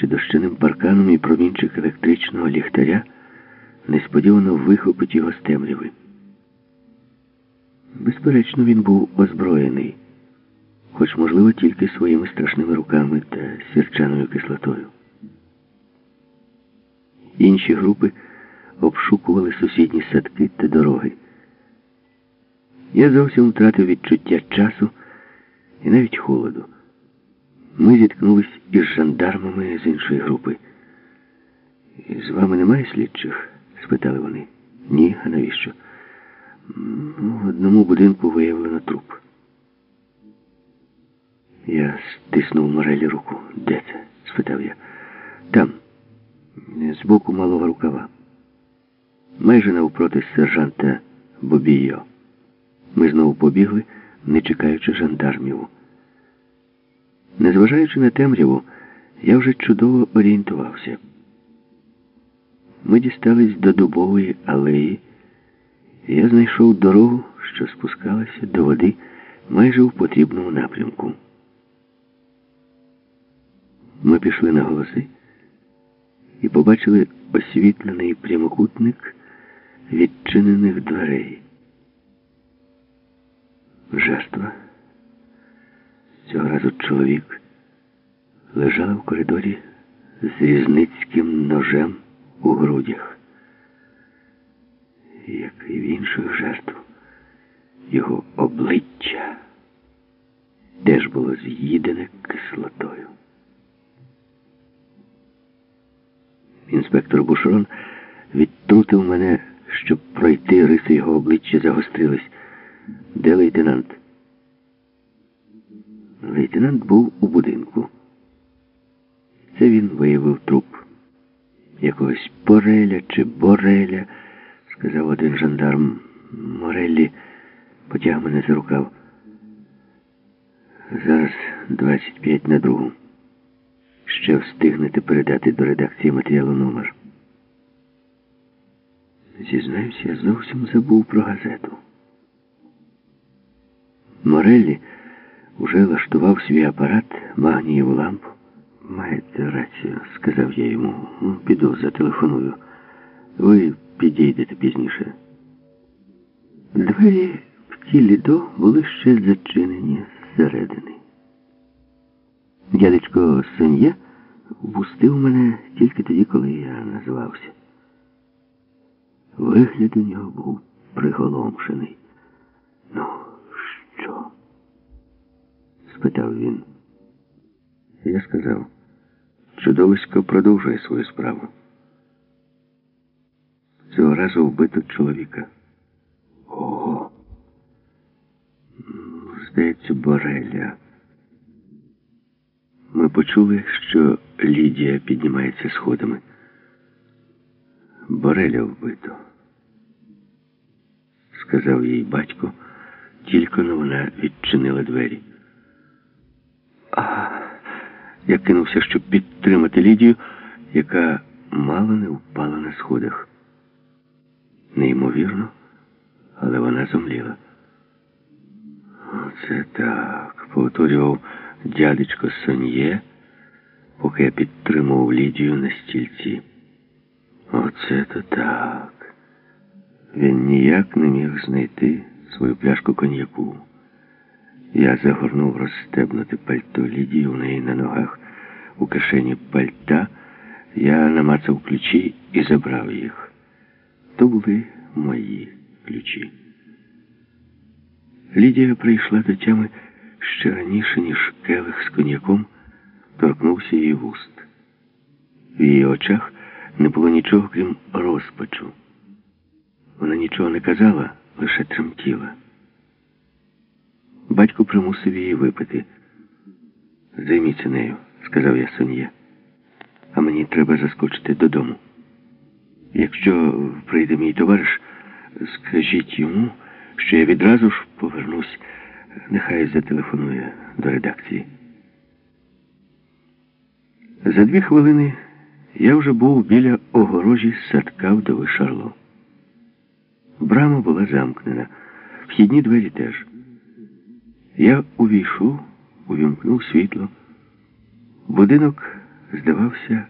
чи дощаним парканом і промінчик електричного ліхтаря несподівано вихопить його з темряви. Безперечно, він був озброєний, хоч, можливо, тільки своїми страшними руками та сірчаною кислотою. Інші групи обшукували сусідні садки та дороги. Я зовсім втратив відчуття часу і навіть холоду. Ми зіткнулись із жандармами з іншої групи. З вами немає слідчих? спитали вони. Ні, а навіщо? «Ну, В одному будинку виявлено труп. Я стиснув Морелі руку. Де це? спитав я. Там, збоку малого рукава. Майже навпроти сержанта Бобійо. Ми знову побігли, не чекаючи жандармів. Незважаючи на темряву, я вже чудово орієнтувався. Ми дістались до дубової алеї, і я знайшов дорогу, що спускалася до води майже у потрібному напрямку. Ми пішли на голоси і побачили освітлений прямокутник відчинених дверей. Жертва. Разу чоловік лежала в коридорі з різницьким ножем у грудях. Як і в інших жертв, його обличчя теж було з'їдене кислотою. Інспектор Бушрон відтрутив мене, щоб пройти риси його обличчя загострились. Де лейтенант? Лейтенант був у будинку. Це він виявив труп. Якогось Пореля чи Бореля, сказав один жандарм. Мореллі потяг мене за рукав. Зараз 25 на другу. Ще встигнете передати до редакції матеріалу номер. Зізнаюся, я зовсім забув про газету. Мореллі уже лаштував свій апарат, магнієву лампу. Маєте рацію, сказав я йому. «Ну, Піду, зателефоную. Ви підійдете пізніше. Двері в тілі до були ще зачинені зсередини. Дядечко Сен'є впустив мене тільки тоді, коли я назвався. Вигляд у нього був приголомшений. Ну, що? Спитав він. Я сказав, чудовисько продовжує свою справу. Цього разу вбито чоловіка. Ого. Здається, Бореля. Ми почули, що Лідія піднімається сходами. Бореля вбито, сказав їй батько, тільки но вона відчинила двері. Я кинувся, щоб підтримати Лідію, яка мало не впала на сходах. Неймовірно, але вона зомліла. Оце так, повторював дядечко Сон'є, поки я підтримував Лідію на стільці. Оце то так. Він ніяк не міг знайти свою пляшку коньяку. Я загорнув розстебнути пальто Лідії у неї на ногах. У кишені пальта я намацав ключі і забрав їх. То були мої ключі. Лідія прийшла до тями ще раніше, ніж келих з коньяком торкнувся її вуст. В її очах не було нічого, крім розпачу. Вона нічого не казала, лише тремтіла. Батько примусив її випити. Займіться нею, сказав я Сон'є. А мені треба заскочити додому. Якщо прийде мій товариш, скажіть йому, що я відразу ж повернусь. Нехай зателефонує до редакції. За дві хвилини я вже був біля огорожі садка вдови Шарло. Брама була замкнена, вхідні двері теж. Я увійшов, увімкнув світло. Будинок здавався